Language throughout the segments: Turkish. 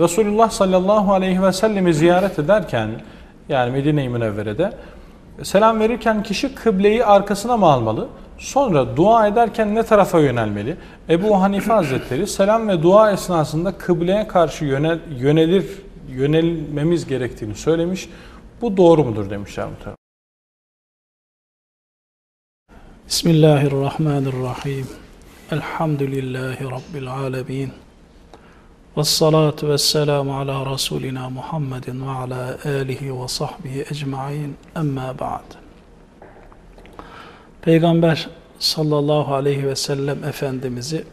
Resulullah sallallahu aleyhi ve sellemi ziyaret ederken yani Medine-i Münevvere'de selam verirken kişi kıbleyi arkasına mı almalı? Sonra dua ederken ne tarafa yönelmeli? Ebu Hanife Hazretleri selam ve dua esnasında kıbleye karşı yönel, yönelir yönelmemiz gerektiğini söylemiş. Bu doğru mudur demişler muhtemelen. Bismillahirrahmanirrahim. Elhamdülillahi Rabbil alemin. Ala Resulina Muhammedin ve ala alihi ve sahbihi ecma'in. Emma ba'd. Peygamber sallallahu aleyhi ve sellem Efendimiz'i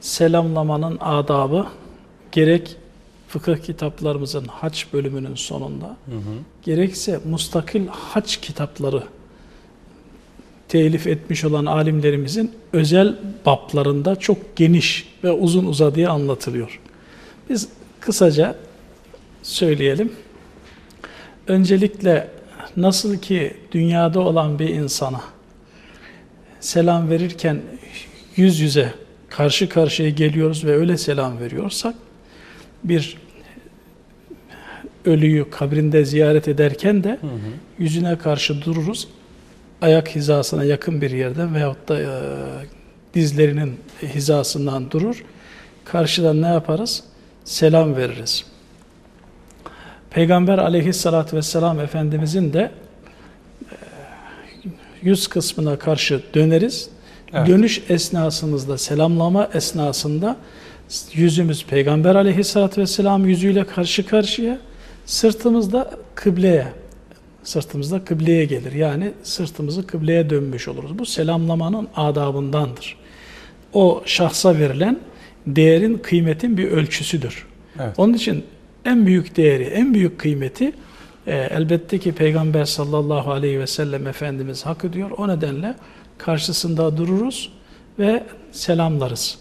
selamlamanın adabı gerek fıkıh kitaplarımızın haç bölümünün sonunda hı hı. gerekse mustakil haç kitapları telif etmiş olan alimlerimizin özel bablarında çok geniş ve uzun uzadıya anlatılıyor. Biz kısaca söyleyelim. Öncelikle nasıl ki dünyada olan bir insana selam verirken yüz yüze karşı karşıya geliyoruz ve öyle selam veriyorsak bir ölüyü kabrinde ziyaret ederken de hı hı. yüzüne karşı dururuz. Ayak hizasına yakın bir yerden veyahut da e, dizlerinin hizasından durur. Karşıdan ne yaparız? Selam veririz. Peygamber aleyhissalatü vesselam Efendimizin de e, yüz kısmına karşı döneriz. Evet. Dönüş esnasımızda, selamlama esnasında yüzümüz Peygamber aleyhissalatü vesselam yüzüyle karşı karşıya, sırtımızda kıbleye, sırtımızda kıbleye gelir. Yani sırtımızı kıbleye dönmüş oluruz. Bu selamlamanın adabındandır. O şahsa verilen değerin, kıymetin bir ölçüsüdür. Evet. Onun için en büyük değeri, en büyük kıymeti e, elbette ki Peygamber sallallahu aleyhi ve sellem Efendimiz hak ediyor. O nedenle karşısında dururuz ve selamlarız.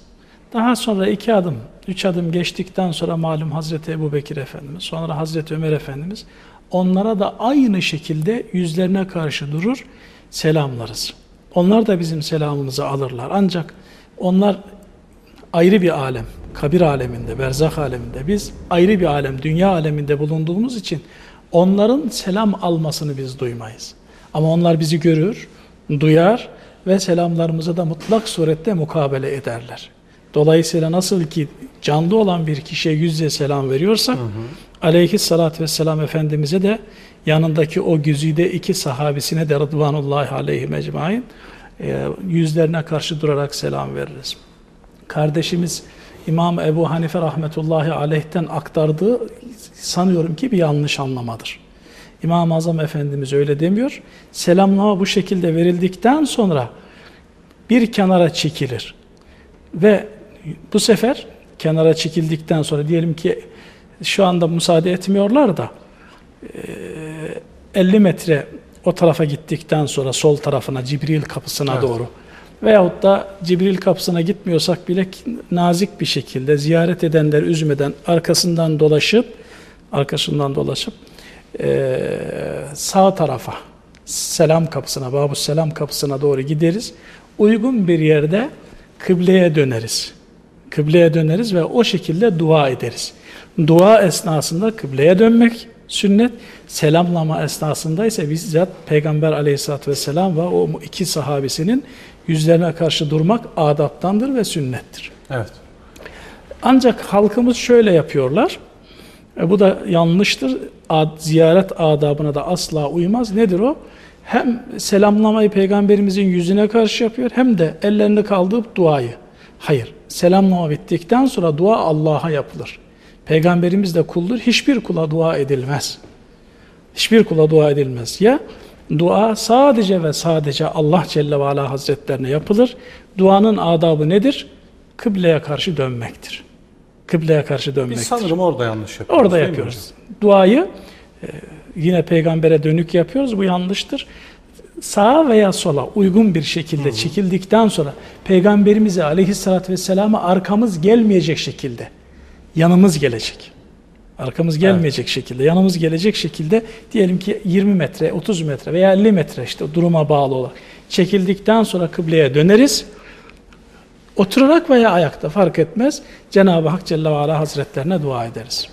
Daha sonra iki adım, üç adım geçtikten sonra malum Hazreti Ebu Bekir Efendimiz, sonra Hazreti Ömer Efendimiz onlara da aynı şekilde yüzlerine karşı durur, selamlarız. Onlar da bizim selamımızı alırlar. Ancak onlar ayrı bir alem, kabir aleminde, berzah aleminde, biz ayrı bir alem, dünya aleminde bulunduğumuz için onların selam almasını biz duymayız. Ama onlar bizi görür, duyar ve selamlarımızı da mutlak surette mukabele ederler. Dolayısıyla nasıl ki canlı olan bir kişiye yüzle selam veriyorsak, hı hı. aleyhissalatü vesselam Efendimiz'e de yanındaki o güzide iki sahabisine de Rıdvanullahi aleyhi mecmain e, yüzlerine karşı durarak selam veririz. Kardeşimiz İmam Ebu Hanife rahmetullahi aleyhten aktardığı sanıyorum ki bir yanlış anlamadır. İmam-ı Azam Efendimiz öyle demiyor. Selamlama bu şekilde verildikten sonra bir kenara çekilir. Ve bu sefer kenara çekildikten sonra diyelim ki şu anda müsaade etmiyorlar da 50 metre o tarafa gittikten sonra sol tarafına Cibril kapısına evet. doğru veyahut da Cibril kapısına gitmiyorsak bile nazik bir şekilde ziyaret edenler üzmeden arkasından dolaşıp arkasından dolaşıp sağ tarafa selam kapısına, Babu Selam kapısına doğru gideriz. Uygun bir yerde kıbleye döneriz. Kıbleye döneriz ve o şekilde dua ederiz. Dua esnasında kıbleye dönmek sünnet, selamlama esnasında ise bizzat Peygamber aleyhissalatü vesselam ve o iki sahabesinin yüzlerine karşı durmak adaptandır ve sünnettir. Evet. Ancak halkımız şöyle yapıyorlar. E, bu da yanlıştır. Ad, ziyaret adabına da asla uymaz. Nedir o? Hem selamlamayı peygamberimizin yüzüne karşı yapıyor hem de ellerini kaldırıp duayı. Hayır. Selamlama bittikten sonra dua Allah'a yapılır. Peygamberimiz de kuldur. Hiçbir kula dua edilmez. Hiçbir kula dua edilmez. Ya dua sadece ve sadece Allah Celle ve Ala Hazretlerine yapılır. Duanın adabı nedir? Kıbleye karşı dönmektir. Kıbleye karşı dönmektir. Biz sanırım orada yanlış yapıyoruz. Orada yapıyoruz. Duayı e, yine peygambere dönük yapıyoruz. Bu yanlıştır. Sağa veya sola uygun bir şekilde Hı. çekildikten sonra peygamberimize aleyhissalatü vesselama arkamız gelmeyecek şekilde yanımız gelecek. Arkamız gelmeyecek evet. şekilde, yanımız gelecek şekilde diyelim ki 20 metre, 30 metre veya 50 metre işte duruma bağlı olarak çekildikten sonra kıbleye döneriz. Oturarak veya ayakta fark etmez. Cenab-ı Hak Celle ve Ala Hazretlerine dua ederiz.